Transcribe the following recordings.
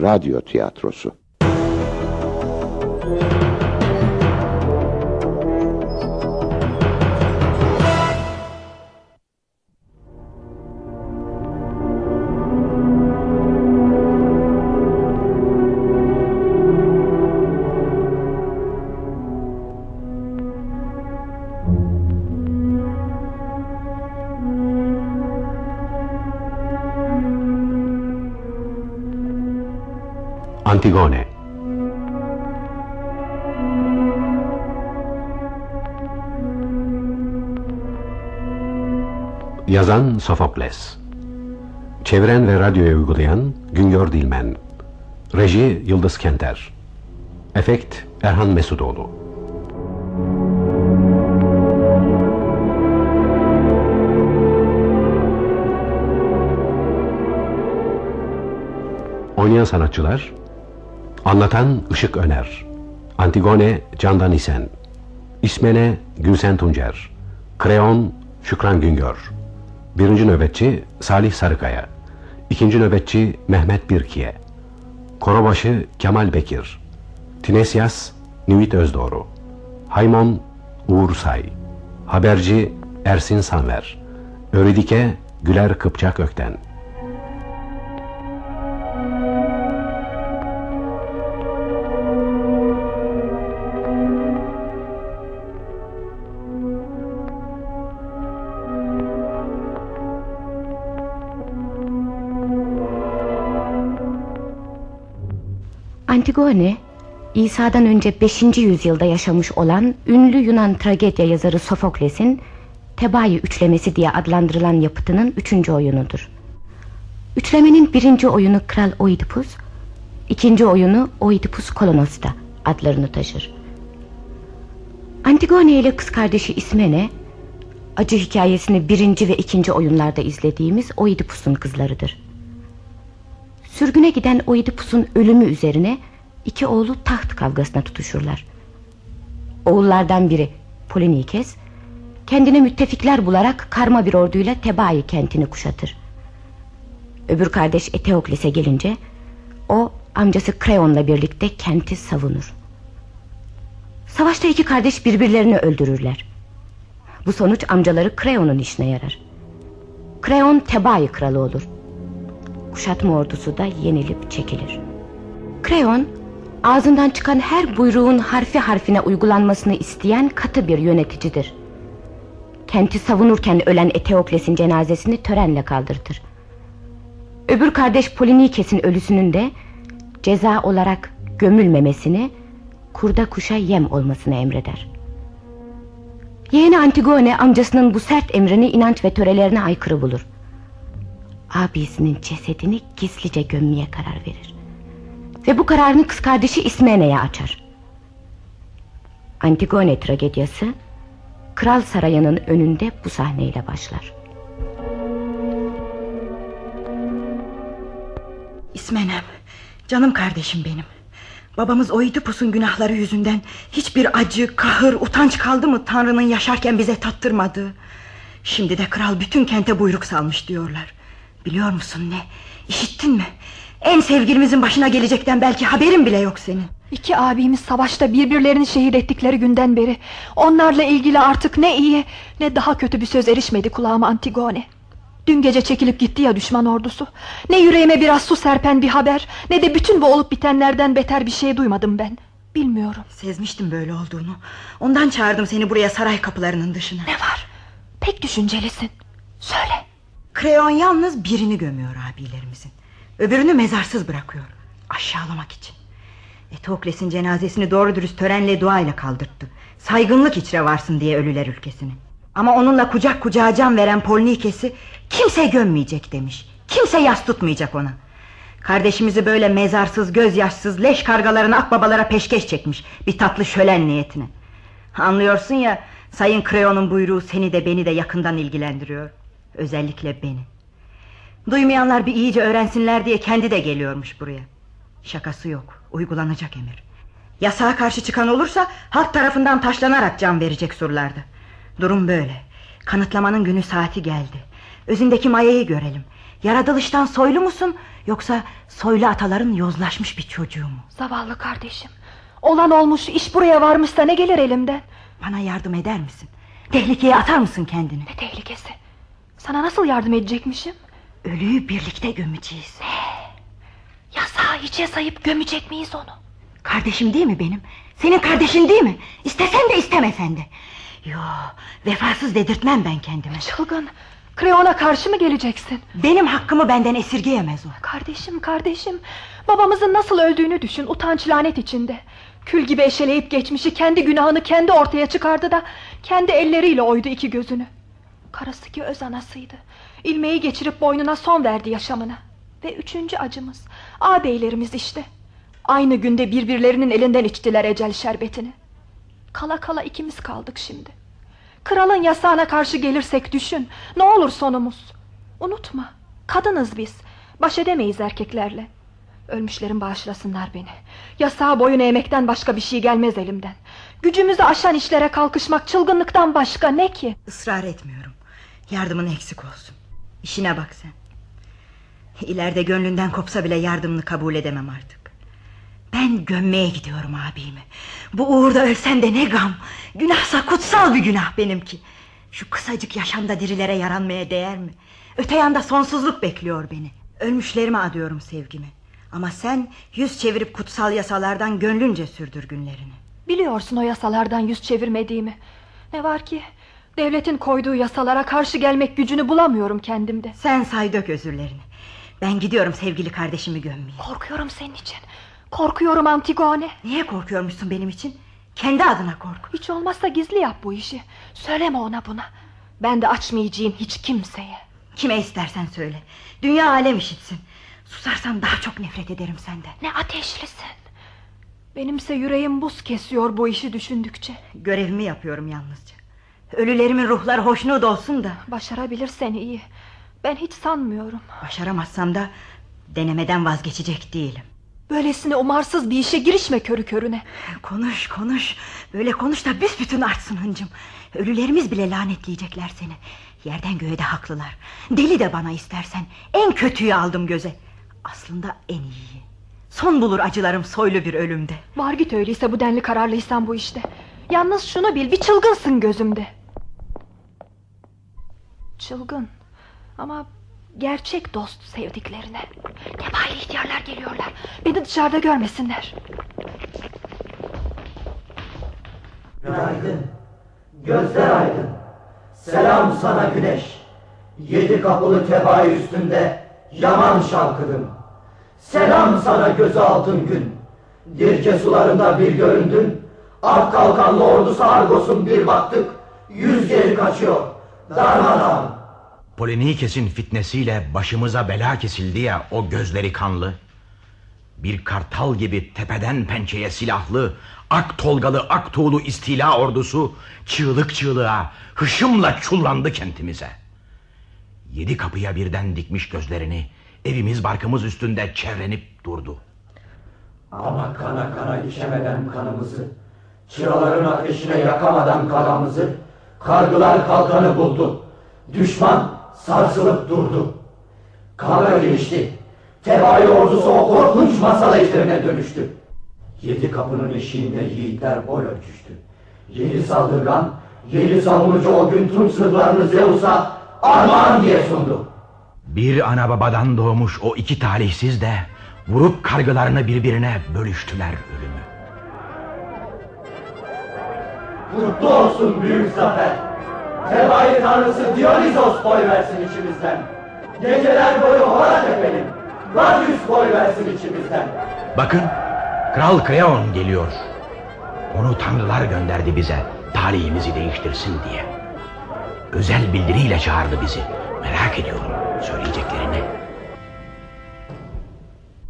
radyo tiyatrosu. Antigone. Yazan Sofokles. Çeviren ve radyoya uygulayan Güngör Dilmen. Reji Yıldız Kenter. Efekt Erhan Mesudoğlu Oynayan sanatçılar Anlatan Işık Öner. Antigone Candan İsen. İsmene Gülsen Tuncer. Kreon Şükran Güngör. Birinci nöbetçi Salih Sarıkaya. İkinci nöbetçi Mehmet Birkiye. Korobaşı Kemal Bekir. Tinesyas Nivit Özdoğru Haymon Uğur Say. Haberci Ersin Sanver. Öridike Güler Kıpçak Ökten Antigone, İsa'dan önce 5. yüzyılda yaşamış olan ünlü Yunan tragedya yazarı Sofokles'in Tebai üçlemesi diye adlandırılan yapıtının üçüncü oyunudur. Üçlemenin birinci oyunu Kral Oidipus, ikinci oyunu Oidipus Kolonosta adlarını taşır. Antigone ile kız kardeşi İsmene, acı hikayesini birinci ve ikinci oyunlarda izlediğimiz Oidipus'un kızlarıdır. Sürgüne giden Oidipus'un ölümü üzerine iki oğlu taht kavgasına tutuşurlar. Oğullardan biri Polinikes kendine müttefikler bularak karma bir orduyla Tebai kentini kuşatır. Öbür kardeş Eteokles'e gelince o amcası Kreon'la birlikte kenti savunur. Savaşta iki kardeş birbirlerini öldürürler. Bu sonuç amcaları Kreon'un işine yarar. Kreon Tebai kralı olur. Kuşatma ordusu da yenilip çekilir. Kreon ağzından çıkan her buyruğun harfi harfine uygulanmasını isteyen katı bir yöneticidir. Kenti savunurken ölen Eteokles'in cenazesini törenle kaldırtır. Öbür kardeş Polinikes'in ölüsünün de ceza olarak gömülmemesini, kurda kuşa yem olmasını emreder. Yeğeni Antigone amcasının bu sert emrini inanç ve törelerine aykırı bulur. Abisinin cesedini gizlice gömmeye karar verir. Ve bu kararını kız kardeşi İsmene'ye açar. Antigone tragediyası Kral Sarayı'nın önünde bu sahneyle başlar. İsmenem, canım kardeşim benim. Babamız Oidipus'un günahları yüzünden hiçbir acı, kahır, utanç kaldı mı Tanrı'nın yaşarken bize tattırmadığı. Şimdi de kral bütün kente buyruk salmış diyorlar. Biliyor musun ne? İşittin mi? En sevgilimizin başına gelecekten belki haberin bile yok senin. İki abimiz savaşta birbirlerini şehit ettikleri günden beri onlarla ilgili artık ne iyi ne daha kötü bir söz erişmedi kulağıma Antigone. Dün gece çekilip gitti ya düşman ordusu. Ne yüreğime biraz su serpen bir haber ne de bütün bu olup bitenlerden beter bir şey duymadım ben. Bilmiyorum. Sezmiştim böyle olduğunu. Ondan çağırdım seni buraya saray kapılarının dışına. Ne var? Pek düşüncelisin. Söyle. Kreon yalnız birini gömüyor abilerimizin. Öbürünü mezarsız bırakıyor. Aşağılamak için. Etokles'in cenazesini doğru dürüst törenle duayla kaldırttı. Saygınlık içre varsın diye ölüler ülkesini. Ama onunla kucak kucağa can veren Polnikes'i kimse gömmeyecek demiş. Kimse yas tutmayacak ona. Kardeşimizi böyle mezarsız, gözyaşsız, leş kargalarına akbabalara peşkeş çekmiş. Bir tatlı şölen niyetine. Anlıyorsun ya, Sayın Kreon'un buyruğu seni de beni de yakından ilgilendiriyor. Özellikle beni. Duymayanlar bir iyice öğrensinler diye kendi de geliyormuş buraya. Şakası yok, uygulanacak emir. Yasağa karşı çıkan olursa halk tarafından taşlanarak can verecek surlarda. Durum böyle. Kanıtlamanın günü saati geldi. Özündeki mayayı görelim. Yaratılıştan soylu musun Yoksa soylu ataların yozlaşmış bir çocuğu mu Zavallı kardeşim Olan olmuş iş buraya varmışsa ne gelir elimden Bana yardım eder misin Tehlikeye atar mısın kendini Ne tehlikesi Sana nasıl yardım edecekmişim Ölüyü birlikte gömeceğiz. Yasağı hiçe sayıp gömecek miyiz onu? Kardeşim değil mi benim? Senin kardeşin değil mi? İstesen de istemesen de Yo vefasız dedirtmem ben kendime. Çılgın Kreon'a karşı mı geleceksin? Benim hakkımı benden esirgeyemez o. Kardeşim kardeşim. Babamızın nasıl öldüğünü düşün utanç lanet içinde. Kül gibi eşeleyip geçmişi kendi günahını kendi ortaya çıkardı da Kendi elleriyle oydu iki gözünü Karısı ki öz anasıydı. İlmeği geçirip boynuna son verdi yaşamına Ve üçüncü acımız Ağabeylerimiz işte. Aynı günde birbirlerinin elinden içtiler ecel şerbetini. Kala kala ikimiz kaldık şimdi. Kralın yasağına karşı gelirsek düşün. Ne olur sonumuz? Unutma kadınız biz. Baş edemeyiz erkeklerle. Ölmüşlerin bağışlasınlar beni. Yasağa boyun eğmekten başka bir şey gelmez elimden. Gücümüzü aşan işlere kalkışmak Çılgınlıktan başka ne ki? Israr etmiyorum Yardımın eksik olsun. İşine bak sen. İleride gönlünden kopsa bile yardımını kabul edemem artık. Ben gömmeye gidiyorum abimi. Bu uğurda ölsem de ne gam? Günahsa kutsal bir günah benimki. Şu kısacık yaşamda dirilere yaranmaya değer mi? Öte yanda sonsuzluk bekliyor beni. Ölmüşlerime adıyorum sevgimi. Ama sen yüz çevirip kutsal yasalardan gönlünce sürdür günlerini. Biliyorsun o yasalardan yüz çevirmediğimi. Ne var ki Devletin koyduğu yasalara karşı gelmek gücünü bulamıyorum kendimde. Sen say dök özürlerini. Ben gidiyorum sevgili kardeşimi gömmeye. Korkuyorum senin için. Korkuyorum Antigone. Niye korkuyormuşsun benim için? Kendi adına kork Hiç olmazsa gizli yap bu işi. Söyleme ona buna. Ben de açmayacağım hiç kimseye. Kime istersen söyle. Dünya alem işitsin. Susarsam daha çok nefret ederim senden. Ne ateşlisin. Benimse yüreğim buz kesiyor bu işi düşündükçe. Görevimi yapıyorum yalnızca Ölülerimin ruhları hoşnut olsun da. Başarabilirsen iyi. Ben hiç sanmıyorum. Başaramazsam da Denemeden vazgeçecek değilim. Böylesine umarsız bir işe girişme körü körüne. Konuş konuş. Böyle konuş da büsbütün artsın hıncım. Ölülerimiz bile lanetleyecekler seni. Yerden göğe de haklılar. Deli de bana istersen En kötüyü aldım göze. Aslında en iyiyi. Son bulur acılarım soylu bir ölümde. Var git öyleyse bu denli kararlıysan bu işte. Yalnız şunu bil bir çılgınsın gözümde Çılgın Ama gerçek dost sevdiklerine Kebail ihtiyarlar geliyorlar Beni dışarıda görmesinler Günaydın. Gözler aydın. Selam sana güneş. Yedi kapılı tebaayı üstünde yaman şalkıdım. Selam sana gözü altın gün. Dirce sularında bir göründün. Ak kalkanlı ordusu Argos'un bir baktık. Yüz geri kaçıyor. Darmadağın. Polinikes'in fitnesiyle başımıza bela kesildi ya o gözleri kanlı. Bir kartal gibi tepeden pençeye silahlı, ak tolgalı ak tuğlu istila ordusu çığlık çığlığa, hışımla çullandı kentimize. Yedi kapıya birden dikmiş gözlerini, evimiz barkımız üstünde çevrenip durdu. Ama kana kana içemeden kanımızı, çıraların ateşine yakamadan kalamızı, kargılar kalkanı buldu. Düşman sarsılıp durdu. Kavga gelişti. Tebaayı ordusu o korkunç masal ejderine dönüştü. Yedi kapının eşiğinde yiğitler boy ölçüştü. Yedi saldırgan, yedi savunucu o gün tüm sırlarını Zeus'a armağan diye sundu. Bir ana babadan doğmuş o iki talihsiz de vurup kargılarını birbirine bölüştüler ölümü. Kutlu olsun büyük zafer. Tebaayı tanrısı Dionysos boy versin içimizden. Geceler boyu hora tepelim. Gladius boy versin içimizden. Bakın Kral Kreon geliyor. Onu tanrılar gönderdi bize talihimizi değiştirsin diye. Özel bildiriyle çağırdı bizi. Merak ediyorum söyleyeceklerini.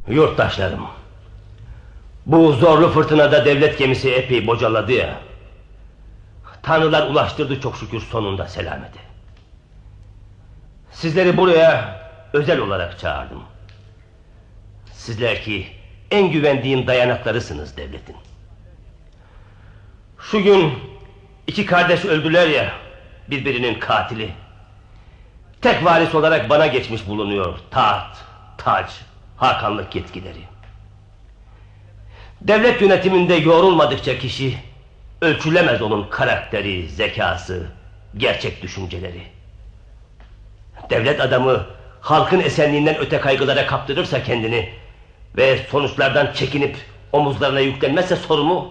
Yurttaşlarım. Bu zorlu fırtınada devlet gemisi epey bocaladı ya. Tanrılar ulaştırdı çok şükür sonunda selameti. Sizleri buraya özel olarak çağırdım. Sizler ki en güvendiğim dayanaklarısınız devletin. Şu gün iki kardeş öldüler ya birbirinin katili. Tek varis olarak bana geçmiş bulunuyor taht, taç, hakanlık yetkileri. Devlet yönetiminde yorulmadıkça kişi ölçülemez onun karakteri, zekası, gerçek düşünceleri. Devlet adamı halkın esenliğinden öte kaygılara kaptırırsa kendini ve sonuçlardan çekinip omuzlarına yüklenmezse sorumlu,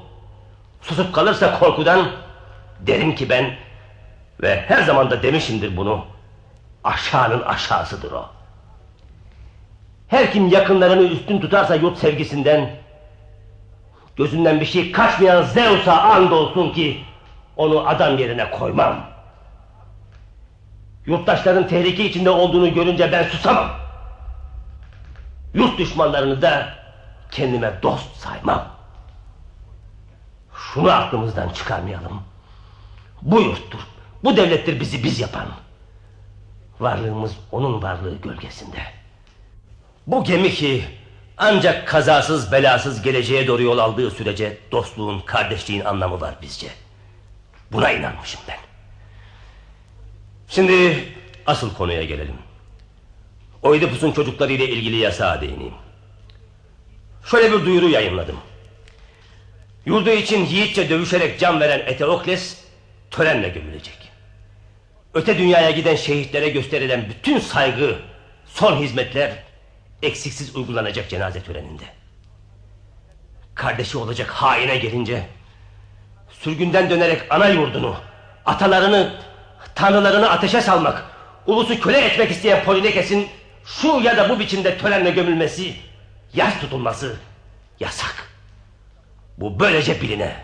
susup kalırsa korkudan derim ki ben ve her zaman da demişimdir bunu aşağının aşağısıdır o. Her kim yakınlarını üstün tutarsa yurt sevgisinden gözünden bir şey kaçmayan Zeus'a and olsun ki onu adam yerine koymam. Yurttaşların tehlike içinde olduğunu görünce ben susamam. Yurt düşmanlarını da kendime dost saymam. Şunu aklımızdan çıkarmayalım. Bu yurttur, bu devlettir bizi biz yapan. Varlığımız onun varlığı gölgesinde. Bu gemi ki ancak kazasız belasız geleceğe doğru yol aldığı sürece dostluğun, kardeşliğin anlamı var bizce. Buna inanmışım ben. Şimdi asıl konuya gelelim. Oidipus'un çocukları ile ilgili yasağa değineyim. Şöyle bir duyuru yayınladım. Yurdu için yiğitçe dövüşerek can veren Eteokles törenle gömülecek. Öte dünyaya giden şehitlere gösterilen bütün saygı, son hizmetler eksiksiz uygulanacak cenaze töreninde. Kardeşi olacak haine gelince sürgünden dönerek ana yurdunu, atalarını, tanrılarını ateşe salmak, ulusu köle etmek isteyen Polinekes'in şu ya da bu biçimde törenle gömülmesi, yas tutulması yasak. Bu böylece biline.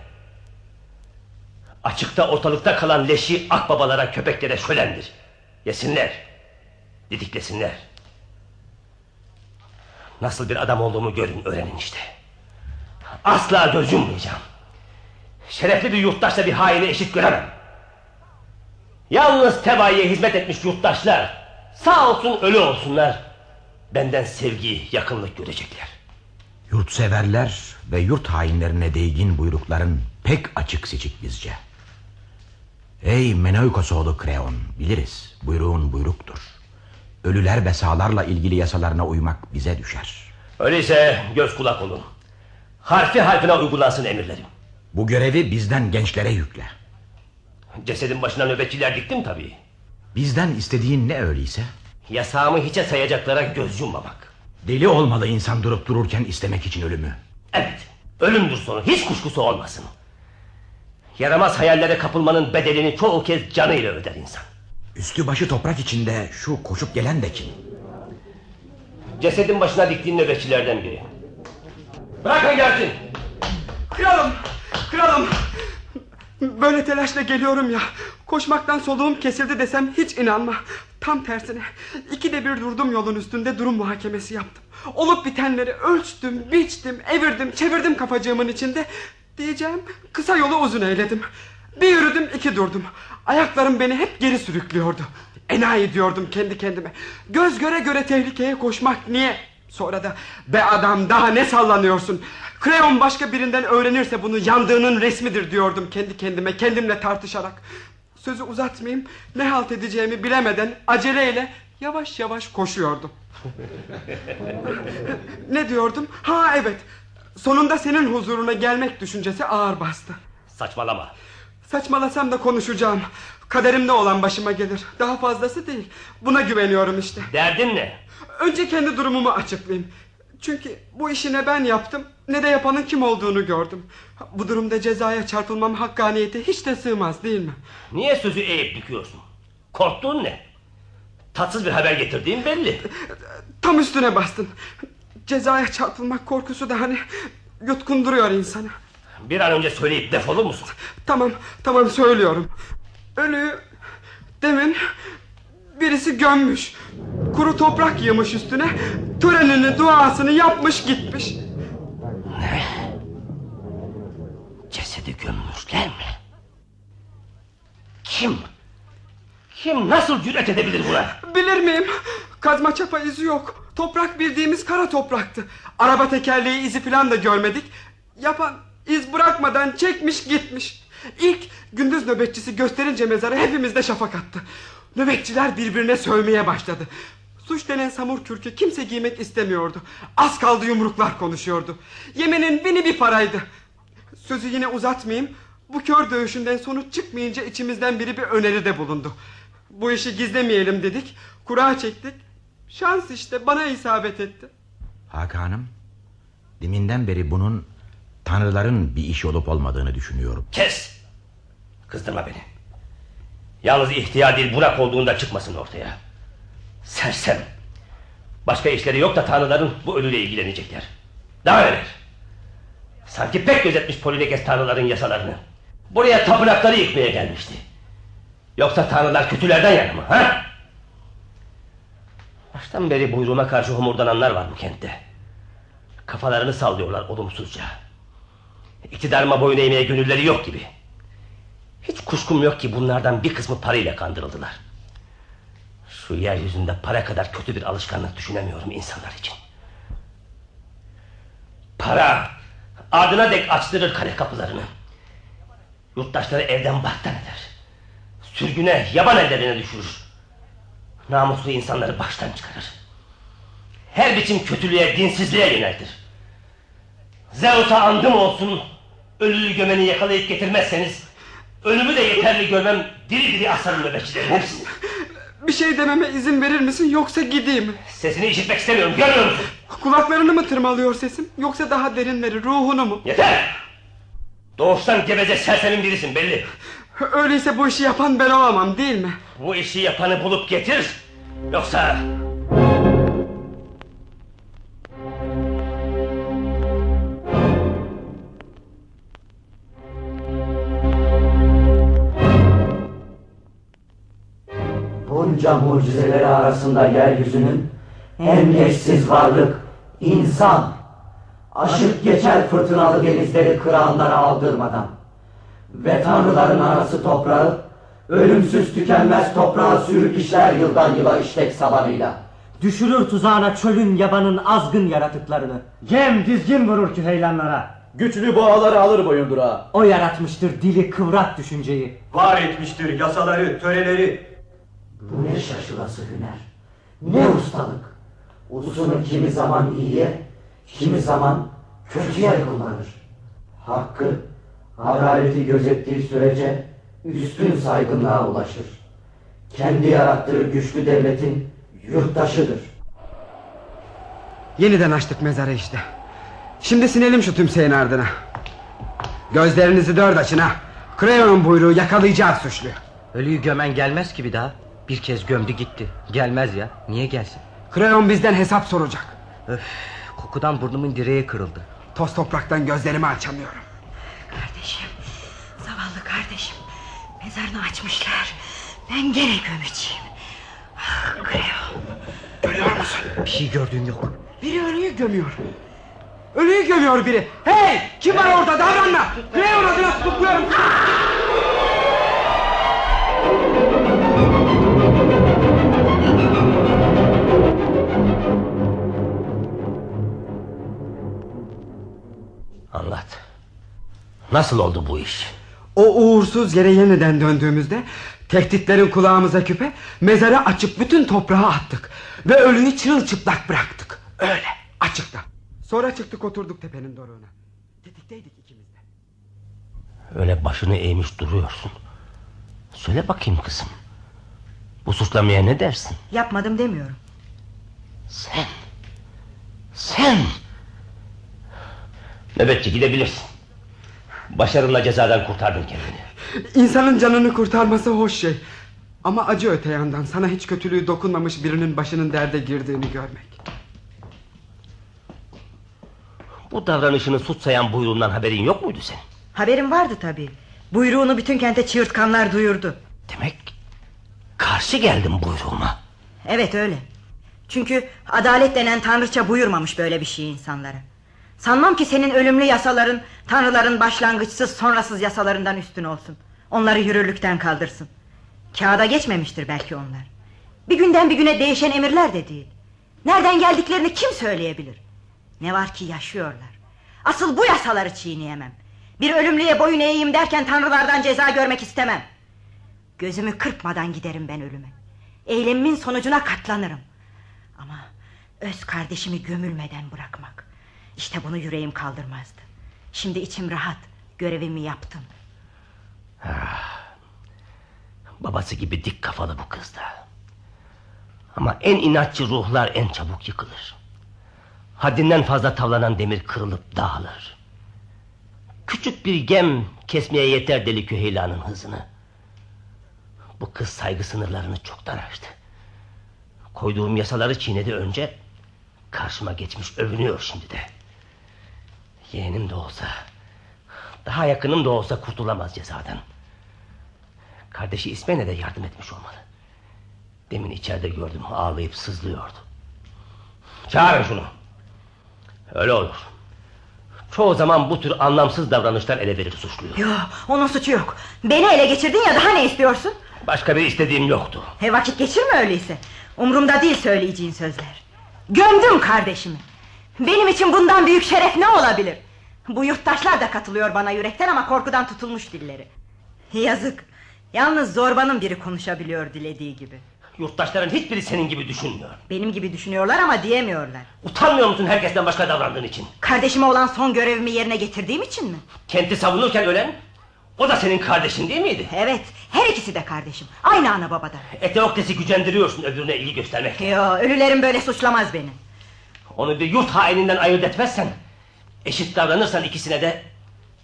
Açıkta ortalıkta kalan leşi akbabalara köpeklere şölendir. Yesinler. Didiklesinler. Nasıl bir adam olduğumu görün öğrenin işte. Asla gocunmayacağım. Şerefli bir yurttaşla bir haini eşit göremem. Yalnız tebaiye hizmet etmiş yurttaşlar sağ olsun ölü olsunlar. Benden sevgi, yakınlık görecekler. Yurtseverler ve yurt hainlerine değgin buyrukların pek açık seçik bizce. Ey Menoikos oğlu Kreon biliriz buyruğun buyruktur. Ölüler ve sağlarla ilgili yasalarına uymak bize düşer. Öyleyse göz kulak olun. Harfi harfine uygulansın emirlerim. Bu görevi bizden gençlere yükle. Cesedin başına nöbetçiler diktim tabii. Bizden istediğin ne öyleyse? Yasağımı hiçe sayacaklara göz yummamak. Deli olmalı insan durup dururken istemek için ölümü. Evet, ölümdür sonu, hiç kuşkusu olmasın. Yaramaz hayallere kapılmanın bedelini çoğu kez canıyla öder insan. Üstü başı toprak içinde şu koşup gelen de kim? Cesedin başına diktiğin nöbetçilerden biri. Bırakın gelsin. Kralım, kralım. Böyle telaşla geliyorum ya. Koşmaktan soluğum kesildi desem hiç inanma. Tam tersine. İkide bir durdum yolun üstünde durum muhakemesi yaptım. Olup bitenleri ölçtüm, biçtim, evirdim, çevirdim kafacığımın içinde. Diyeceğim kısa yolu uzun eyledim. Bir yürüdüm iki durdum. Ayaklarım beni hep geri sürüklüyordu. Enayi diyordum kendi kendime. Göz göre göre tehlikeye koşmak niye? Sonra da be adam daha ne sallanıyorsun? Kreon başka birinden öğrenirse bunu yandığının resmidir diyordum kendi kendime kendimle tartışarak. Sözü uzatmayayım ne halt edeceğimi bilemeden aceleyle yavaş yavaş koşuyordum. ne diyordum? Ha evet sonunda senin huzuruna gelmek düşüncesi ağır bastı. Saçmalama. Saçmalasam da konuşacağım. Kaderimde olan başıma gelir. Daha fazlası değil. Buna güveniyorum işte. Derdin ne? Önce kendi durumumu açıklayayım. Çünkü bu işi ne ben yaptım ne de yapanın kim olduğunu gördüm. Bu durumda cezaya çarpılmam hakkaniyete hiç de sığmaz değil mi? Niye sözü eğip büküyorsun? Korktuğun ne? Tatsız bir haber getirdiğin belli. Tam üstüne bastın. Cezaya çarpılmak korkusu da hani yutkunduruyor insanı. Bir an önce söyleyip defolur musun? Tamam tamam söylüyorum. Ölüyü demin birisi gömmüş. Kuru toprak yığmış üstüne. Törenini duasını yapmış gitmiş. Cesedi gömmüşler mi? Kim? Kim nasıl cüret edebilir buna? Bilir miyim? Kazma çapa izi yok. Toprak bildiğimiz kara topraktı. Araba tekerleği izi falan da görmedik. Yapan iz bırakmadan çekmiş gitmiş. İlk gündüz nöbetçisi gösterince mezarı hepimizde şafak attı. Nöbetçiler birbirine sövmeye başladı. Suç denen samur kürkü kimse giymek istemiyordu. Az kaldı yumruklar konuşuyordu. Yemenin bini bir paraydı. Sözü yine uzatmayayım. Bu kör dövüşünden sonuç çıkmayınca içimizden biri bir öneride bulundu. Bu işi gizlemeyelim dedik. Kura çektik. Şans işte bana isabet etti. Hakan'ım, deminden beri bunun tanrıların bir iş olup olmadığını düşünüyorum. Kes! Kızdırma beni. Yalnız ihtiyar değil Burak olduğunda çıkmasın ortaya. Sersem. Başka işleri yok da tanrıların bu ölüyle ilgilenecekler. Daha neler? Sanki pek gözetmiş Polonekes tanrıların yasalarını. Buraya tapınakları yıkmaya gelmişti. Yoksa tanrılar kötülerden yana mı? Ha? Baştan beri buyruğuma karşı homurdananlar var bu kentte. Kafalarını sallıyorlar olumsuzca. İktidarıma boyun eğmeye gönülleri yok gibi. Hiç kuşkum yok ki bunlardan bir kısmı parayla kandırıldılar. Şu yeryüzünde para kadar kötü bir alışkanlık düşünemiyorum insanlar için. Para ardına dek açtırır kale kapılarını. Yurttaşları evden barktan eder. Sürgüne yaban ellerine düşürür. Namuslu insanları baştan çıkarır. Her biçim kötülüğe, dinsizliğe yöneltir. Zeus'a andım olsun Ölüyü gömeni yakalayıp getirmezseniz Ölümü de yeterli görmem Diri diri asarım nöbetçilerin hepsini Bir şey dememe izin verir misin yoksa gideyim? Sesini işitmek istemiyorum görmüyor musun? Kulaklarını mı tırmalıyor sesim Yoksa daha derinleri ruhunu mu? Yeter! Doğuştan geveze sersemin birisin belli. Öyleyse bu işi yapan ben olamam değil mi? Bu işi yapanı bulup getir Yoksa Bunca mucizeleri arasında yeryüzünün en eşsiz varlık insan. Aşıp geçer fırtınalı denizleri kıranlara aldırmadan. Ve tanrıların arası toprağı, ölümsüz tükenmez toprağa sürüp işler yıldan yıla işlek sabanıyla. Düşürür tuzağına çölün yabanın azgın yaratıklarını. Cem dizgin vurur küheylanlara. Güçlü boğaları alır boyundura. O yaratmıştır dili kıvrak düşünceyi. Var etmiştir yasaları, töreleri. Bu ne şaşılası hüner, ne ustalık. Usunu kimi zaman iyiye, kimi zaman kötüye kullanır. Hakkı, adaleti gözettiği sürece üstün saygınlığa ulaşır. Kendi yarattığı güçlü devletin yurttaşıdır. Yeniden açtık mezarı işte Şimdi sinelim şu tümseyin ardına Gözlerinizi dört açın ha Kreyon'un buyruğu yakalayacağız suçlu Ölüyü gömen gelmez ki bir daha. Bir kez gömdü gitti. Gelmez ya. Niye gelsin? Kreyon bizden hesap soracak. Öf, kokudan burnumun direği kırıldı. Toz topraktan gözlerimi açamıyorum. Kardeşim Zavallı kardeşim. Mezarını açmışlar. Ben gene gömeceğim. Ah, Kreo Görüyor musun? Bir şey gördüğüm yok. Biri ölüyü gömüyor. Ölüyü gömüyor biri. Hey! Kim var orada? Davranma! Kreyon adına tutukluyorum Anlat. Nasıl oldu bu iş? O uğursuz yere yeniden döndüğümüzde Tehditlerin kulağımıza küpe Mezarı açıp bütün toprağı attık Ve ölüyü çırılçıplak bıraktık. Öyle açıkta. Sonra çıktık oturduk tepenin doruğuna. Tetikteydik ikimiz de. Öyle başını eğmiş duruyorsun. Söyle bakayım kızım. Bu suçlamaya ne dersin? Yapmadım demiyorum. Sen Sen Nöbetçi gidebilirsin. Başarınla cezadan kurtardın kendini. İnsanın canını kurtarması hoş şey. Ama acı öte yandan Sana hiç kötülüğü dokunmamış birinin başının derde girdiğini görmek. Bu davranışını suç sayan buyruğundan haberin yok muydu senin? Haberim vardı tabii. Buyruğunu bütün kente çığırtkanlar duyurdu. Demek karşı geldin buyruğuma. Evet öyle. Çünkü adalet denen tanrıça buyurmamış böyle bir şey insanlara Sanmam ki senin ölümlü yasaların Tanrıların başlangıçsız sonrasız yasalarından üstün olsun. Onları yürürlükten kaldırsın. Kağıda geçmemiştir belki onlar. Bir günden bir güne değişen emirler de değil. Nereden geldiklerini kim söyleyebilir? Ne var ki yaşıyorlar? Asıl bu yasaları çiğneyemem. Bir ölümlüye boyun eğeyim derken tanrılardan ceza görmek istemem. Gözümü kırpmadan giderim ben ölüme. Eylemimin sonucuna katlanırım. Ama öz kardeşimi gömülmeden bırakmak. İşte bunu yüreğim kaldırmazdı. Şimdi içim rahat. Görevimi yaptım. Babası gibi dik kafalı bu kız da. Ama en inatçı ruhlar en çabuk yıkılır. Haddinden fazla tavlanan demir kırılıp dağılır. Küçük bir gem kesmeye yeter deli Küheyla'nın hızını. Bu kız saygı sınırlarını çoktan aştı. Koyduğum yasaları çiğnedi önce. Karşıma geçmiş övünüyor şimdi de. Yeğenim de olsa... Daha yakınım da olsa kurtulamaz cezadan. Kardeşi İsmen'e de yardım etmiş olmalı. Demin içeride gördüm ağlayıp sızlıyordu. Çağırın şunu. Öyle olur. Çoğu zaman bu tür anlamsız davranışlar ele verir suçluyu. Yok onun suçu yok. Beni ele geçirdin ya daha ne istiyorsun? Başka bir istediğim yoktu. He vakit geçirme öyleyse. Umrumda değil söyleyeceğin sözler. Gömdüm kardeşimi. Benim için bundan büyük şeref ne olabilir? Bu yurttaşlar da katılıyor bana yürekten ama korkudan tutulmuş dilleri. Yazık. Yalnız zorbanın biri konuşabiliyor dilediği gibi. Yurttaşların hiçbiri senin gibi düşünmüyor. Benim gibi düşünüyorlar ama diyemiyorlar. Utanmıyor musun herkesten başka davrandığın için? Kardeşime olan son görevimi yerine getirdiğim için mi? Kenti savunurken ölen o da senin kardeşin değil miydi? Evet her ikisi de kardeşim. Aynı ana babadan. Eteokles'i gücendiriyorsun öbürüne ilgi göstermek. Yo ölülerin böyle suçlamaz beni. Onu bir yurt haininden ayırt etmezsen... ...eşit davranırsan ikisine de...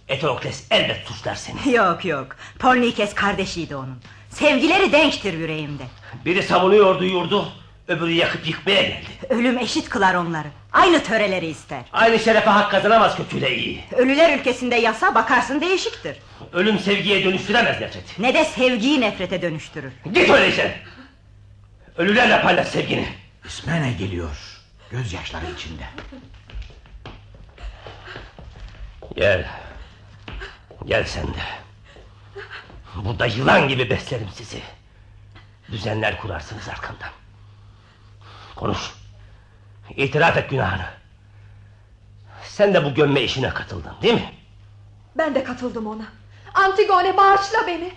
Eteokles elbet suçlar seni. Yok yok. Polnikes kardeşiydi onun. Sevgileri denktir yüreğimde. Biri savunuyordu yurdu... ...öbürü yakıp yıkmaya geldi. Ölüm eşit kılar onları. Aynı töreleri ister. Aynı şerefe hak kazanamaz kötüyle iyi. Ölüler ülkesinde yasa bakarsın değişiktir. Ölüm sevgiye dönüştüremez nefret. Ne de sevgiyi nefrete dönüştürür. Git öyleyse. Ölülerle paylaş sevgini. İsmene geliyor. Gözyaşları içinde. Gel. Gel sen de. Burada yılan gibi beslerim sizi. Düzenler kurarsınız arkamdan. Konuş. İtiraf et günahını. Sen de bu gömme işine katıldın değil mi? Ben de katıldım ona. Antigone bağışla beni.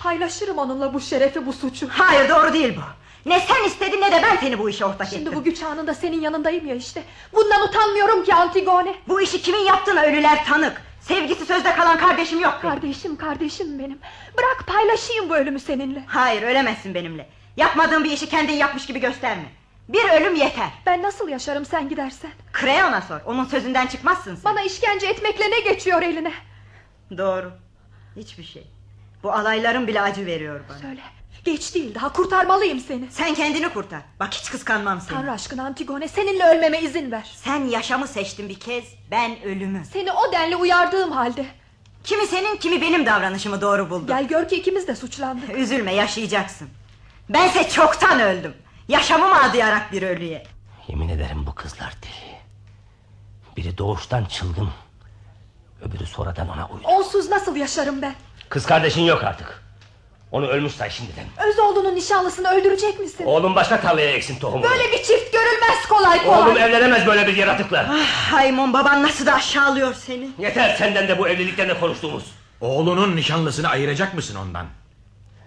Paylaşırım onunla bu şerefi bu suçu. Hayır doğru değil bu. Ne sen istedin ne de ben seni bu işe ortak Şimdi ettim. bu güç anında senin yanındayım ya işte. Bundan utanmıyorum ki Antigone. Bu işi kimin yaptığını ölüler tanık. Sevgisi sözde kalan kardeşim yok benim. Kardeşim kardeşim benim. Bırak paylaşayım bu ölümü seninle. Hayır ölemezsin benimle. Yapmadığın bir işi kendin yapmış gibi gösterme. Bir ölüm yeter. Ben nasıl yaşarım sen gidersen? Kreon'a sor. Onun sözünden çıkmazsın sen. Bana işkence etmekle ne geçiyor eline? Doğru. Hiçbir şey. Bu alayların bile acı veriyor bana. Söyle. Geç değil daha kurtarmalıyım seni. Sen kendini kurtar. Bak hiç kıskanmam seni. Tanrı aşkına Antigone seninle ölmeme izin ver. Sen yaşamı seçtin bir kez. Ben ölümü. Seni o denli uyardığım halde. Kimi senin kimi benim davranışımı doğru buldu. Gel gör ki ikimiz de suçlandık. Üzülme yaşayacaksın. Bense çoktan öldüm. Yaşamımı adayarak bir ölüye. Yemin ederim bu kızlar deli. Biri doğuştan çılgın. Öbürü sonradan ona uydu. Onsuz nasıl yaşarım ben? Kız kardeşin yok artık. Onu ölmüş say şimdiden. Özoğlu'nun nişanlısını öldürecek misin? Oğlum başka tarlaya eksin tohumunu. Böyle bir çift görülmez kolay kolay. Oğlum evlenemez böyle bir yaratıkla. Ah, Haymon baban nasıl da aşağılıyor seni. Yeter senden de bu evlilikten de konuştuğumuz. Oğlunun nişanlısını ayıracak mısın ondan?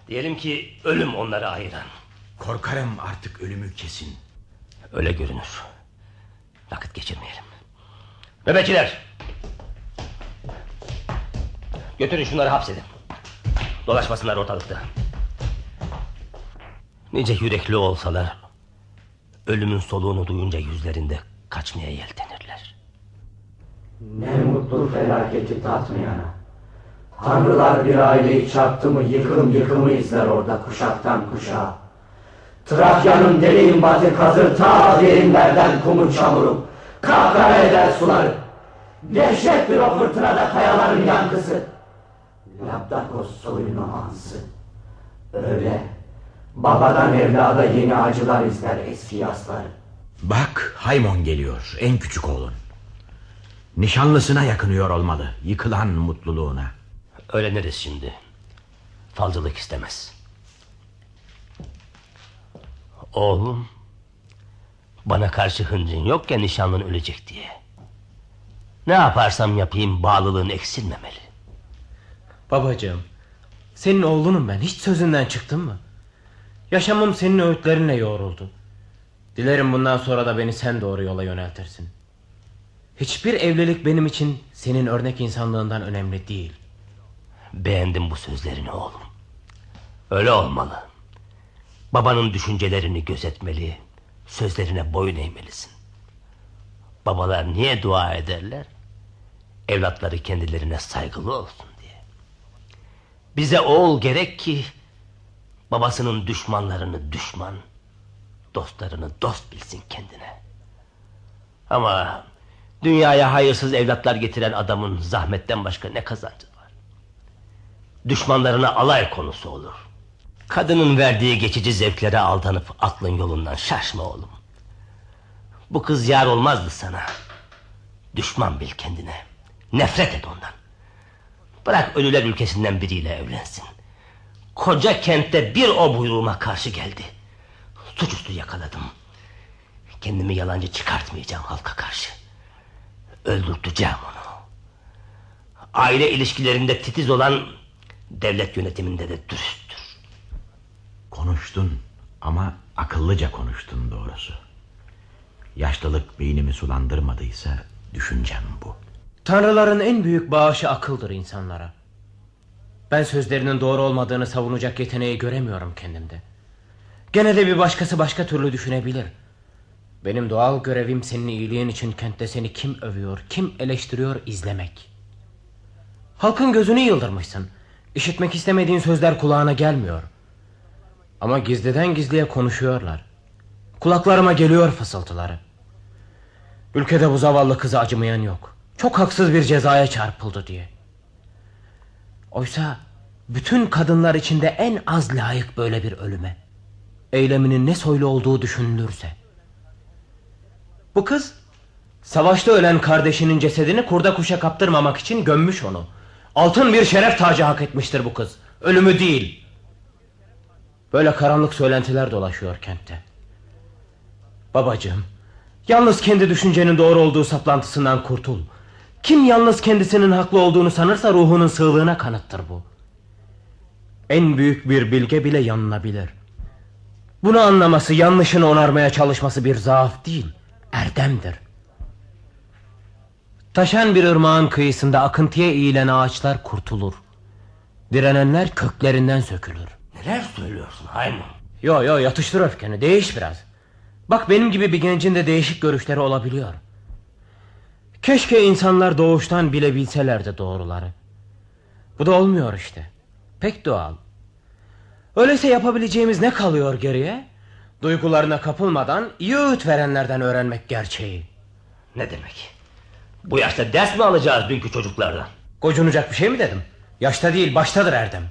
Diyelim ki ölüm onları ayıran. Korkarım artık ölümü kesin. Öyle görünür. Vakit geçirmeyelim. Nöbetçiler. Götürün şunları hapsedin. Dolaşmasınlar ortalıkta. Nice yürekli olsalar... ...ölümün soluğunu duyunca yüzlerinde kaçmaya yeltenirler. Ne mutlu felaketi tatmayana. Tanrılar bir aileyi çarptı mı yıkım yıkımı izler orada kuşaktan kuşağa. Trakya'nın deliğin batı kazır ta derinlerden kumu çamuru. Kahkara eder suları. Dehşettir o fırtınada kayaların yankısı. Lapdakos soyunu ansı. Öyle babadan evlada yeni acılar izler eski yasları. Bak Haymon geliyor en küçük oğlun. Nişanlısına yakınıyor olmalı. Yıkılan mutluluğuna. Öğreniriz şimdi. Falcılık istemez. Oğlum... ...bana karşı hıncın yokken nişanlın ölecek diye. Ne yaparsam yapayım bağlılığın eksilmemeli. Babacığım Senin oğlunum ben hiç sözünden çıktın mı? Yaşamım senin öğütlerinle yoğruldu. Dilerim bundan sonra da beni sen doğru yola yöneltirsin. Hiçbir evlilik benim için senin örnek insanlığından önemli değil. Beğendim bu sözlerini oğlum. Öyle olmalı. Babanın düşüncelerini gözetmeli, sözlerine boyun eğmelisin. Babalar niye dua ederler? Evlatları kendilerine saygılı olsun. Bize oğul gerek ki babasının düşmanlarını düşman, dostlarını dost bilsin kendine. Ama dünyaya hayırsız evlatlar getiren adamın zahmetten başka ne kazancı var? Düşmanlarına alay konusu olur. Kadının verdiği geçici zevklere aldanıp aklın yolundan şaşma oğlum. Bu kız yar olmazdı sana. Düşman bil kendine. Nefret et ondan. Bırak ölüler ülkesinden biriyle evlensin. Koca kentte bir o buyruğuma karşı geldi. Suçüstü yakaladım. Kendimi yalancı çıkartmayacağım halka karşı. Öldürteceğim onu. Aile ilişkilerinde titiz olan devlet yönetiminde de dürüsttür. Konuştun ama akıllıca konuştun doğrusu. Yaşlılık beynimi sulandırmadıysa düşüncem bu. Tanrıların en büyük bağışı akıldır insanlara. Ben sözlerinin doğru olmadığını savunacak yeteneği göremiyorum kendimde. Gene de bir başkası başka türlü düşünebilir. Benim doğal görevim senin iyiliğin için kentte seni kim övüyor, kim eleştiriyor izlemek. Halkın gözünü yıldırmışsın. İşitmek istemediğin sözler kulağına gelmiyor. Ama gizliden gizliye konuşuyorlar. Kulaklarıma geliyor fısıltıları. Ülkede bu zavallı kızı acımayan yok. Çok haksız bir cezaya çarpıldı diye. Oysa bütün kadınlar içinde en az layık böyle bir ölüme. Eyleminin ne soylu olduğu düşünülürse. Bu kız savaşta ölen kardeşinin cesedini kurda kuşa kaptırmamak için gömmüş onu. Altın bir şeref tacı hak etmiştir bu kız. Ölümü değil. Böyle karanlık söylentiler dolaşıyor kentte. Babacığım, yalnız kendi düşüncenin doğru olduğu saplantısından kurtul. Kim yalnız kendisinin haklı olduğunu sanırsa ruhunun sığlığına kanıttır bu. En büyük bir bilge bile yanılabilir. Bunu anlaması, yanlışını onarmaya çalışması bir zaaf değil, erdemdir. Taşan bir ırmağın kıyısında akıntıya eğilen ağaçlar kurtulur. Direnenler köklerinden sökülür. Neler söylüyorsun Haymun? Yo yo yatıştır öfkeni değiş biraz. Bak benim gibi bir gencin de değişik görüşleri olabiliyor. Keşke insanlar doğuştan bilebilselerdi doğruları. Bu da olmuyor işte. Pek doğal. Öyleyse yapabileceğimiz ne kalıyor geriye? Duygularına kapılmadan iyi öğüt verenlerden öğrenmek gerçeği. Ne demek? Bu yaşta ders mi alacağız dünkü çocuklardan? Gocunacak bir şey mi dedim? Yaşta değil baştadır Erdem.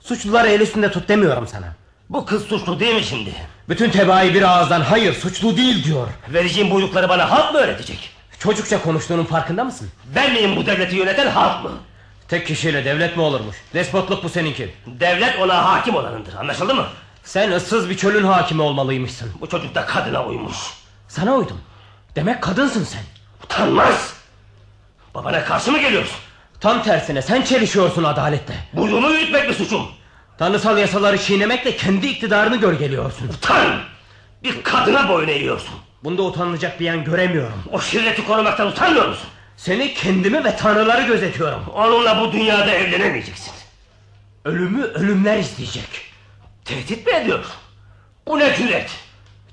Suçluları el üstünde tut demiyorum sana. Bu kız suçlu değil mi şimdi? Bütün tebaayı bir ağızdan hayır suçlu değil diyor. Vereceğim buyrukları bana halk mı öğretecek? Çocukça konuştuğunun farkında mısın? Ben miyim bu devleti yöneten halk mı? Tek kişiyle devlet mi olurmuş? Despotluk bu seninki. Devlet ona hakim olanındır anlaşıldı mı? Sen ıssız bir çölün hakimi olmalıymışsın. Bu çocuk da kadına uymuş. Sana uydum. Demek kadınsın sen. Utanmaz. Babana karşı mı geliyorsun? Tam tersine sen çelişiyorsun adalette. Burnunu yürütmek mi suçum? Tanrısal yasaları çiğnemekle kendi iktidarını gölgeliyorsun. Utan! Bir kadına boyun eğiyorsun. Bunda utanılacak bir yan göremiyorum. O şirreti korumaktan utanmıyor musun? Seni kendimi ve tanrıları gözetiyorum. Onunla bu dünyada evlenemeyeceksin. Ölümü ölümler isteyecek. Tehdit mi ediyorsun? Bu ne cüret?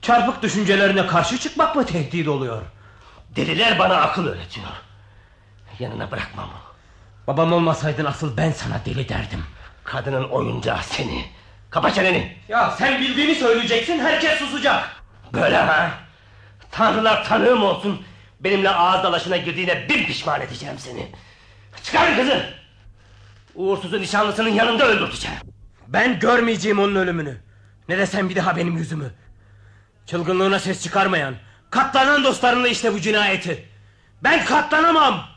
Çarpık düşüncelerine karşı çıkmak mı tehdit oluyor? Deliler bana akıl öğretiyor. Yanına bırakmam. Babam olmasaydın asıl ben sana deli derdim. Kadının oyuncağı seni. Kapa çeneni. Ya sen bildiğini söyleyeceksin herkes susacak. Böyle ha? Tanrılar tanığım olsun. Benimle ağız dalaşına girdiğine bin pişman edeceğim seni. Çıkarın kızı. Uğursuzun nişanlısının yanında öldürteceğim. Ben görmeyeceğim onun ölümünü. Ne desem bir daha benim yüzümü. Çılgınlığına ses çıkarmayan, katlanan dostlarınla işte bu cinayeti. Ben katlanamam.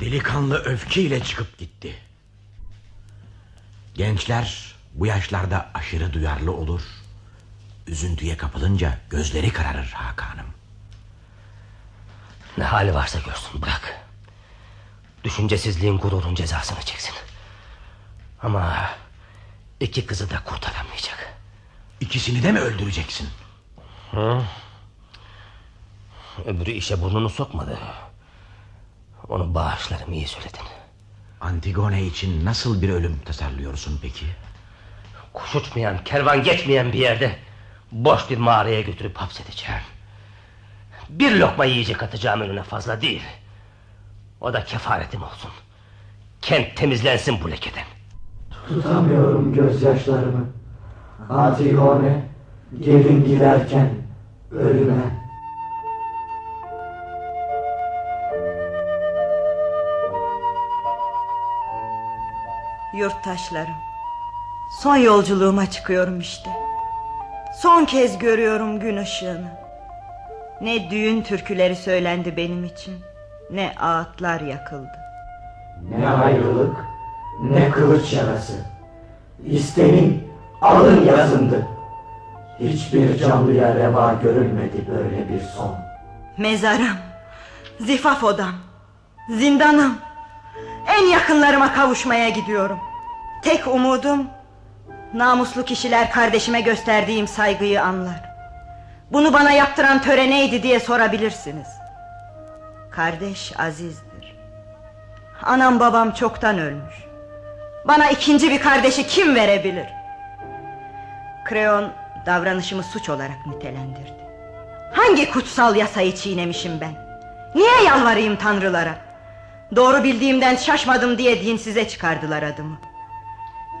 Delikanlı öfkeyle çıkıp gitti. Gençler bu yaşlarda aşırı duyarlı olur. Üzüntüye kapılınca gözleri kararır Hakan'ım. Ne hali varsa görsün bırak. Düşüncesizliğin gururun cezasını çeksin. Ama iki kızı da kurtaramayacak. İkisini de mi öldüreceksin? Hı? Öbürü işe burnunu sokmadı. Onu bağışlarım iyi söyledin. Antigone için nasıl bir ölüm tasarlıyorsun peki? Kuş uçmayan, kervan geçmeyen bir yerde... ...boş bir mağaraya götürüp hapsedeceğim. Bir lokma yiyecek atacağım önüne fazla değil. O da kefaretim olsun. Kent temizlensin bu lekeden. Tutamıyorum gözyaşlarımı. Antigone gelin giderken ölüme. Yurttaşlarım Son yolculuğuma çıkıyorum işte Son kez görüyorum gün ışığını Ne düğün türküleri söylendi benim için Ne ağıtlar yakıldı Ne ayrılık ne kılıç yarası. İstenin alın yazındı. Hiçbir canlıya reva görülmedi böyle bir son. Mezarım Zifaf odam Zindanım En yakınlarıma kavuşmaya gidiyorum Tek umudum Namuslu kişiler kardeşime gösterdiğim saygıyı anlar. Bunu bana yaptıran töre neydi diye sorabilirsiniz. Kardeş azizdir. Anam babam çoktan ölmüş. Bana ikinci bir kardeşi kim verebilir? Kreon davranışımı suç olarak nitelendirdi. Hangi kutsal yasayı çiğnemişim ben? Niye yalvarayım tanrılara? Doğru bildiğimden şaşmadım diye dinsize çıkardılar adımı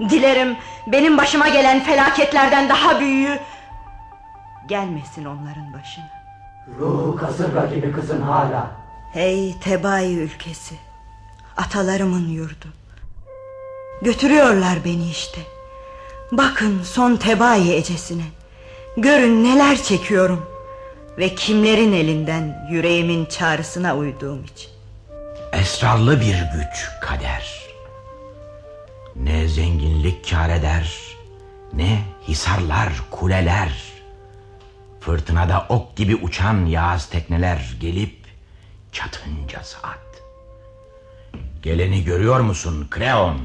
Dilerim benim başıma gelen felaketlerden daha büyüğü Gelmesin onların başına. Ruhu kasırga gibi kızın hala. Hey Tebai ülkesi Atalarımın yurdu. Götürüyorlar beni işte. Bakın son Tebai ecesine. Görün neler çekiyorum. Ve kimlerin elinden yüreğimin çağrısına uyduğum için. Esrarlı bir güç kader. Ne zenginlik kar eder, ne hisarlar, kuleler. Fırtınada ok gibi uçan yağız tekneler gelip çatınca saat. Geleni görüyor musun Kreon?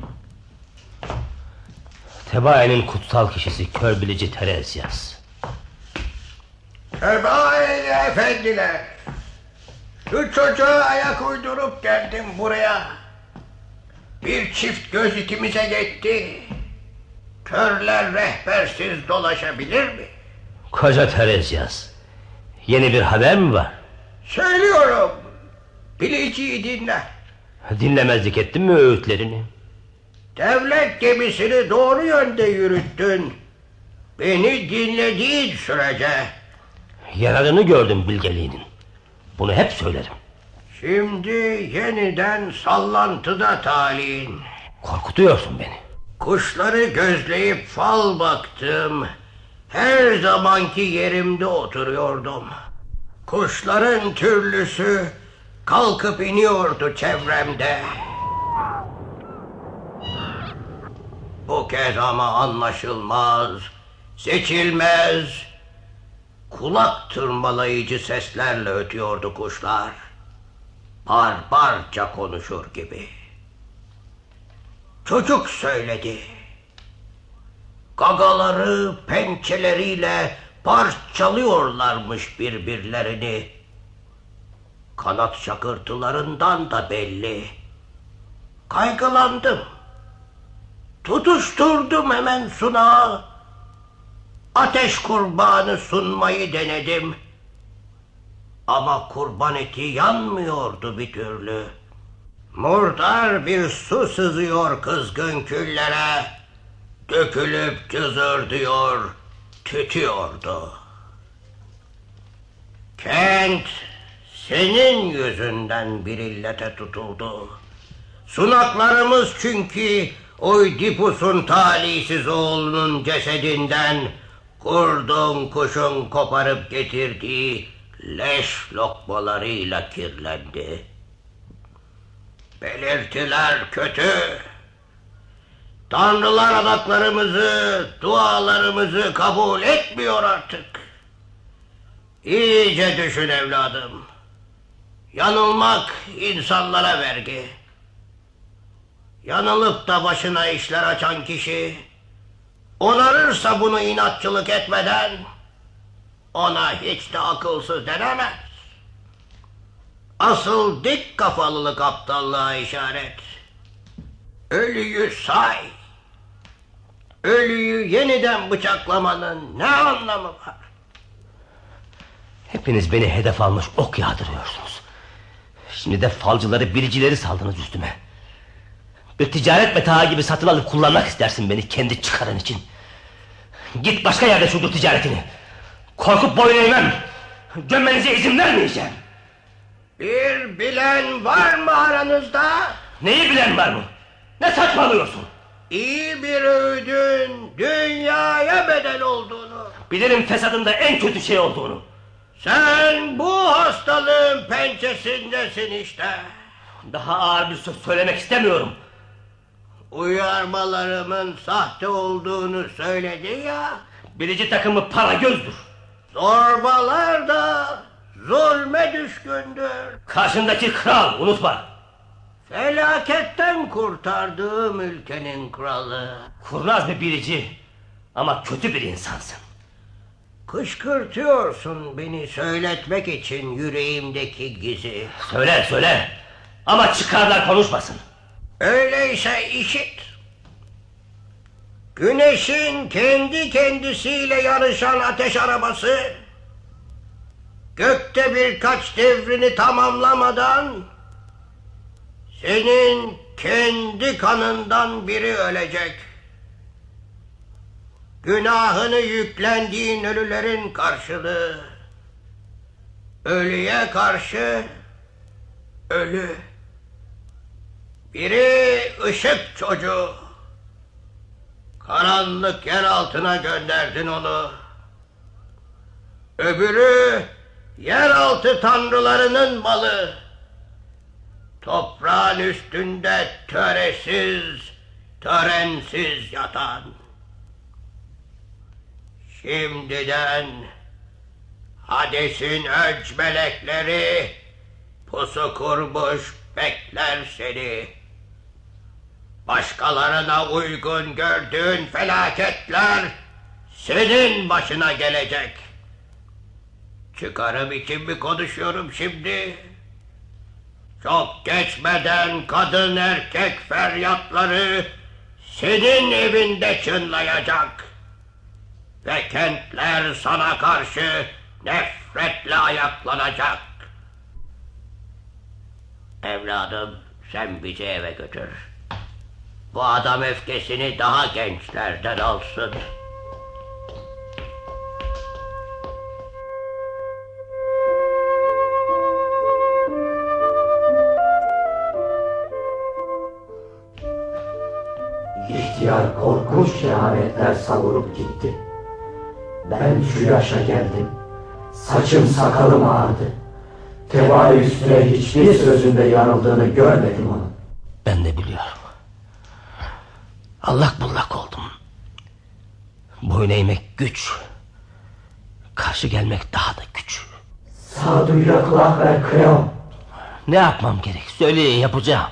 Tebae'nin kutsal kişisi kör bilici Terezyas. Tebaeli efendiler. Şu çocuğa ayak uydurup geldim buraya. Bir çift göz ikimize gitti. Körler rehbersiz dolaşabilir mi? Koca Terezyas. Yeni bir haber mi var? Söylüyorum. Biliciyi dinle. Dinlemezlik ettin mi öğütlerini? Devlet gemisini doğru yönde yürüttün. Beni dinlediğin sürece. Yararını gördüm bilgeliğinin. Bunu hep söylerim. Şimdi yeniden sallantıda talihin. Korkutuyorsun beni. Kuşları gözleyip fal baktım. Her zamanki yerimde oturuyordum. Kuşların türlüsü kalkıp iniyordu çevremde. Bu kez ama anlaşılmaz, seçilmez, kulak tırmalayıcı seslerle ötüyordu kuşlar. Barbarca konuşur gibi. Çocuk söyledi. Gagaları pençeleriyle parçalıyorlarmış birbirlerini. Kanat şakırtılarından da belli. Kaygılandım. Tutuşturdum hemen sunağı. Ateş kurbanı sunmayı denedim. Ama kurban eti yanmıyordu bir türlü. Murdar bir su sızıyor kızgın küllere. Dökülüp cızırdıyor, tütüyordu. Kent senin yüzünden bir illete tutuldu. Sunaklarımız çünkü Oydipus'un talihsiz oğlunun cesedinden kurdun kuşun koparıp getirdiği leş lokmalarıyla kirlendi. Belirtiler kötü. Tanrılar adaklarımızı, dualarımızı kabul etmiyor artık. İyice düşün evladım. Yanılmak insanlara vergi. Yanılıp da başına işler açan kişi onarırsa bunu inatçılık etmeden ona hiç de akılsız denemez. Asıl dik kafalılık aptallığa işaret. Ölüyü say. Ölüyü yeniden bıçaklamanın ne anlamı var? Hepiniz beni hedef almış ok yağdırıyorsunuz. Şimdi de falcıları bilicileri saldınız üstüme. Bir ticaret metağı gibi satın alıp kullanmak istersin beni kendi çıkarın için. Git başka yerde sürdür ticaretini. Korkup boyun eğmem. Gömmenize izin vermeyeceğim. Bir bilen var mı aranızda? Neyi bilen var mı? Ne saçmalıyorsun? İyi bir öğüdün dünyaya bedel olduğunu. Bilirim fesadın da en kötü şey olduğunu. Sen bu hastalığın pençesindesin işte. Daha ağır bir söz söylemek istemiyorum. Uyarmalarımın sahte olduğunu söyledi ya. Bilici takımı para gözdür. Zorbalar da zulme düşkündür. Karşındaki kral unutma. Felaketten kurtardığım ülkenin kralı. Kurnaz bir bilici ama kötü bir insansın. Kışkırtıyorsun beni söyletmek için yüreğimdeki gizi. Söyle söyle ama çıkarlar konuşmasın. Öyleyse işit. Güneşin kendi kendisiyle yarışan ateş arabası gökte birkaç devrini tamamlamadan senin kendi kanından biri ölecek. Günahını yüklendiğin ölülerin karşılığı ölüye karşı ölü. Biri ışık çocuğu. Karanlık yer altına gönderdin onu. Öbürü yeraltı tanrılarının malı. Toprağın üstünde töresiz, törensiz yatan. Şimdiden Hades'in önç melekleri pusu kurmuş bekler seni. Başkalarına uygun gördüğün felaketler senin başına gelecek. Çıkarım için mi konuşuyorum şimdi? Çok geçmeden kadın erkek feryatları senin evinde çınlayacak. Ve kentler sana karşı nefretle ayaklanacak. Evladım sen bizi eve götür. Bu adam öfkesini daha gençlerden alsın. İhtiyar korkunç kehanetler savurup gitti. Ben şu yaşa geldim. Saçım sakalım ağardı. Tevali üstüne hiçbir sözünde yanıldığını görmedim onun. Ben de biliyorum. Allak bullak oldum. Boyun eğmek güç. Karşı gelmek daha da güç. Sağduyuya kulak ver Kreon. Ne yapmam gerek? Söyleyin yapacağım.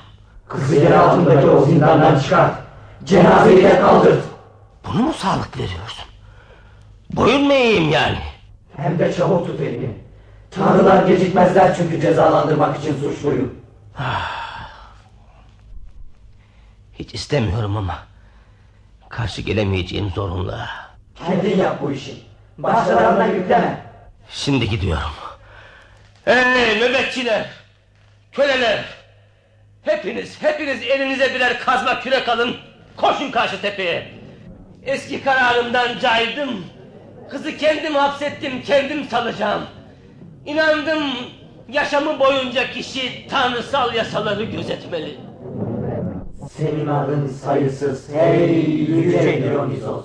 Kızı yer altındaki o zindandan çıkart. Cenazeyi de kaldırt. Bunu mu sağlık veriyorsun? Boyun mu eğeyim yani? Hem de çabuk tut elini. Tanrılar gecikmezler çünkü cezalandırmak için suçluyu. Hiç istemiyorum ama karşı gelemeyeceğim zorunla. Kendin yap bu işi. Başkalarına yükleme. Şimdi gidiyorum. Hey nöbetçiler! Köleler! Hepiniz, hepiniz elinize birer kazma kürek alın. Koşun karşı tepeye. Eski kararımdan caydım. Kızı kendim hapsettim, kendim salacağım. İnandım yaşamı boyunca kişi tanrısal yasaları gözetmeli. Senin adın sayısız hey yüce Dionysos.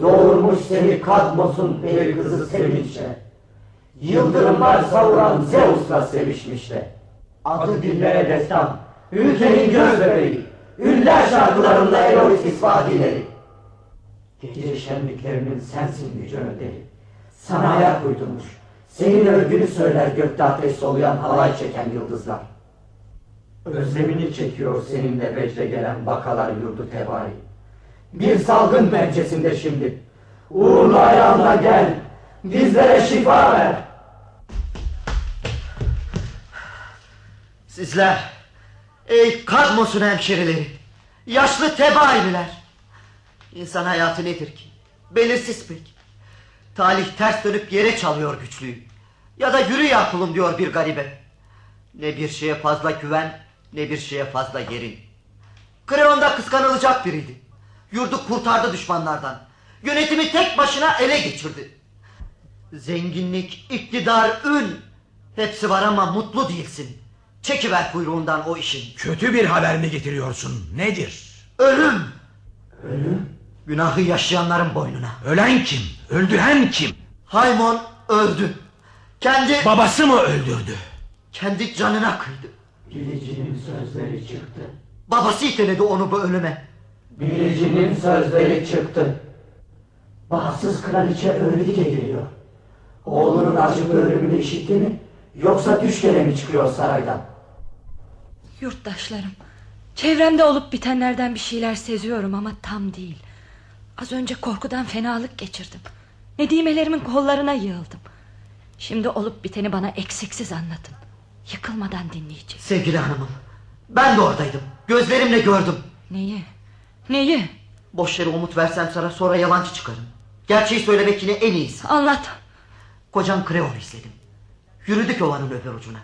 Doğurmuş seni Kadmos'un peri kızı Sevinç'le. Yıldırımlar savuran Zeus'la sevişmişle. Adı dillere destan, ülkenin göz bebeği. Ünder şarkılarında Elois isfadileri. Gece şenliklerinin sensin yüce önderi. Sana ayak uydurmuş. Senin övgünü söyler gökte ateş soluyan halay çeken yıldızlar. Özlemini çekiyor seninle vecde gelen bakalar yurdu tevari. Bir salgın pençesinde şimdi. Uğurlu ayağınla gel. Bizlere şifa ver. Sizler, ey Kadmos'un hemşerileri, yaşlı tebaililer. İnsan hayatı nedir ki? Belirsiz pek. Talih ters dönüp yere çalıyor güçlüyü. Ya da yürü ya kulum diyor bir garibe. Ne bir şeye fazla güven, ne bir şeye fazla yerin. Kreon'da kıskanılacak biriydi. Yurdu kurtardı düşmanlardan. Yönetimi tek başına ele geçirdi. Zenginlik, iktidar, ün. Hepsi var ama mutlu değilsin. Çekiver kuyruğundan o işin. Kötü bir haber mi getiriyorsun? Nedir? Ölüm. Ölüm? Günahı yaşayanların boynuna. Ölen kim? Öldüren kim? Haymon öldü. Kendi... Babası mı öldürdü? Kendi canına kıydı. Bilicinin sözleri çıktı. Babası iteledi onu bu ölüme. Bilicinin sözleri çıktı. Bahtsız kraliçe ölü diye geliyor. Oğlunun acı ölümünü işitti mi? Yoksa düş yere mi çıkıyor saraydan? Yurttaşlarım, çevremde olup bitenlerden bir şeyler seziyorum ama tam değil. Az önce korkudan fenalık geçirdim. Nedimelerimin kollarına yığıldım. Şimdi olup biteni bana eksiksiz anlatın. Yıkılmadan dinleyeceğim. Sevgili hanımım, ben de oradaydım. Gözlerimle gördüm. Neyi? Neyi? Boş yere umut versem sana sonra yalancı çıkarım. Gerçeği söylemek yine en iyisi. Anlat. Kocam Kreon izledim. Yürüdük ovanın öbür ucuna.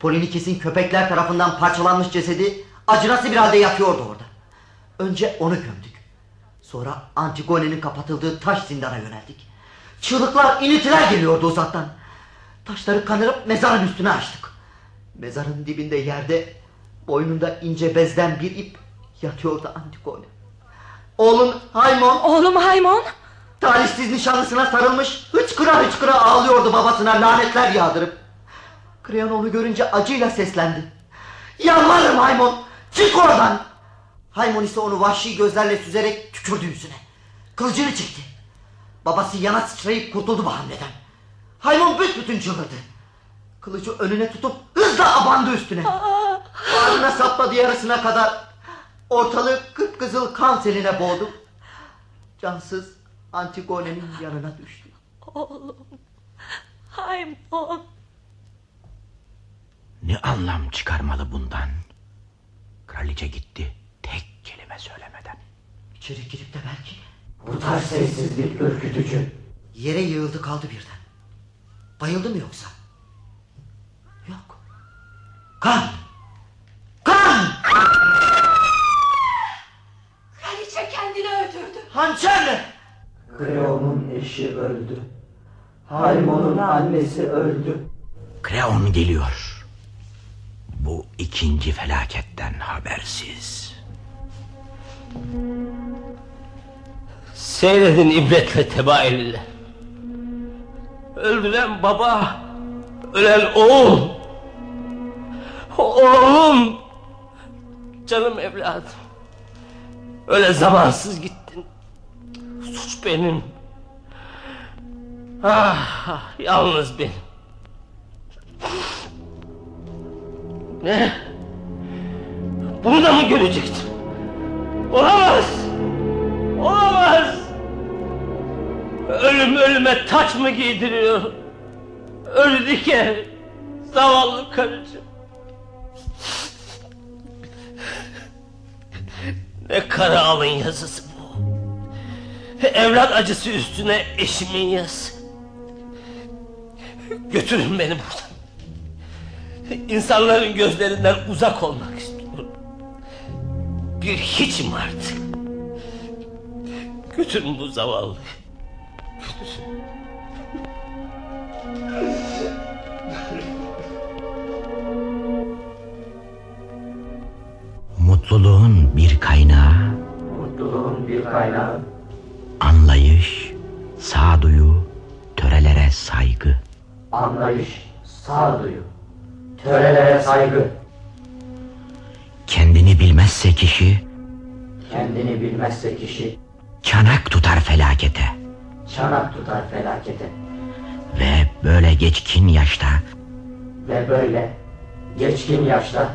Polinikes'in köpekler tarafından parçalanmış cesedi acınası bir halde yatıyordu orada. Önce onu gömdük. Sonra Antigone'nin kapatıldığı taş zindana yöneldik. Çığlıklar, iniltiler geliyordu uzaktan. Taşları kanırıp mezarın üstüne açtık. Mezarın dibinde yerde boynunda ince bezden bir ip yatıyordu Antigone. Oğlum Haymon. Oğlum Haymon. Talihsiz nişanlısına sarılmış hıçkıra hıçkıra ağlıyordu babasına lanetler yağdırıp. Kreon onu görünce acıyla seslendi. Yalvarırım Haymon çık oradan. Haymon ise onu vahşi gözlerle süzerek tükürdü yüzüne. Kılıcını çekti. Babası yana sıçrayıp kurtuldu bu hamleden. Haymon büsbütün çıldırdı. Kılıcı önüne tutup hızla abandı üstüne. Ağzına sapladı yarısına kadar. Ortalığı kıpkızıl kan seline boğdu. Cansız Antigone'nin yanına düştü. Oğlum. Haymon. Ne anlam çıkarmalı bundan? Kraliçe gitti. Tek kelime söylemeden. İçeri girip de belki... Bu tarz sessizlik ürkütücü. Yere yığıldı kaldı birden. Bayıldı mı yoksa? Kan! Kan! Kraliçe kendini öldürdü. Hançerle! Kreon'un eşi öldü. Haymon'un annesi öldü. Kreon geliyor. Bu ikinci felaketten habersiz. Seyredin ibretle tebaililer. Öldüren baba, ölen oğul. Oğlum, canım evladım. Öyle zamansız gittin. Suç benim. Ah, ah yalnız benim. Ne? Bunu da mı görecektim? Olamaz! Olamaz! Ölüm ölüme taç mı giydiriyor? Ölü diken, zavallı karıcığım. Ne kara alın yazısı bu. Evlat acısı üstüne eşimin yazısı. Götürün beni buradan. İnsanların gözlerinden uzak olmak istiyorum. Bir hiçim artık. Götürün bu zavallı. Götürün. Mutluluğun bir kaynağı, Mutluluğun bir kaynağı. anlayış, sağduyu, törelere saygı. Anlayış, sağduyu, törelere saygı. Kendini bilmezse kişi, Kendini bilmezse kişi çanak tutar felakete. çanak tutar felakete. Ve böyle geçkin yaşta Ve böyle geçkin yaşta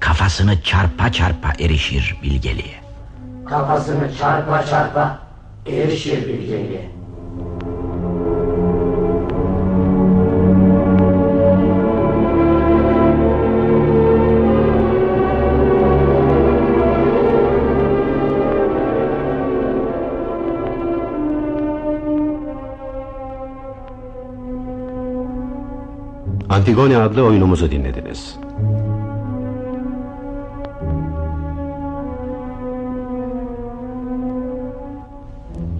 kafasını çarpa çarpa erişir bilgeliğe. Kafasını çarpa çarpa erişir bilgeliğe. Antigone adlı oyunumuzu dinlediniz.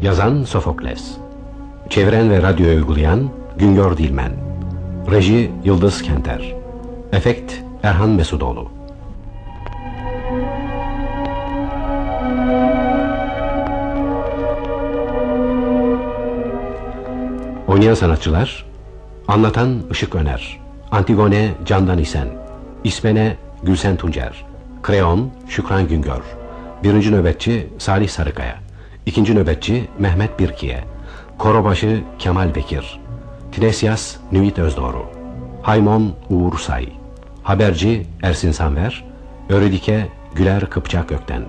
Yazan Sofokles. Çeviren ve radyo uygulayan Güngör Dilmen. Reji Yıldız Kenter. Efekt Erhan Mesudoğlu. Oynayan sanatçılar Anlatan Işık Öner Antigone Candan İsen İsmene Gülsen Tuncer Kreon Şükran Güngör Birinci nöbetçi Salih Sarıkaya İkinci nöbetçi Mehmet Birkiye. Korobaşı Kemal Bekir. Tinesyas Nüvit Özdoğru Haymon Uğur Say. Haberci Ersin Sanver. Öredike Güler Kıpçak Gökten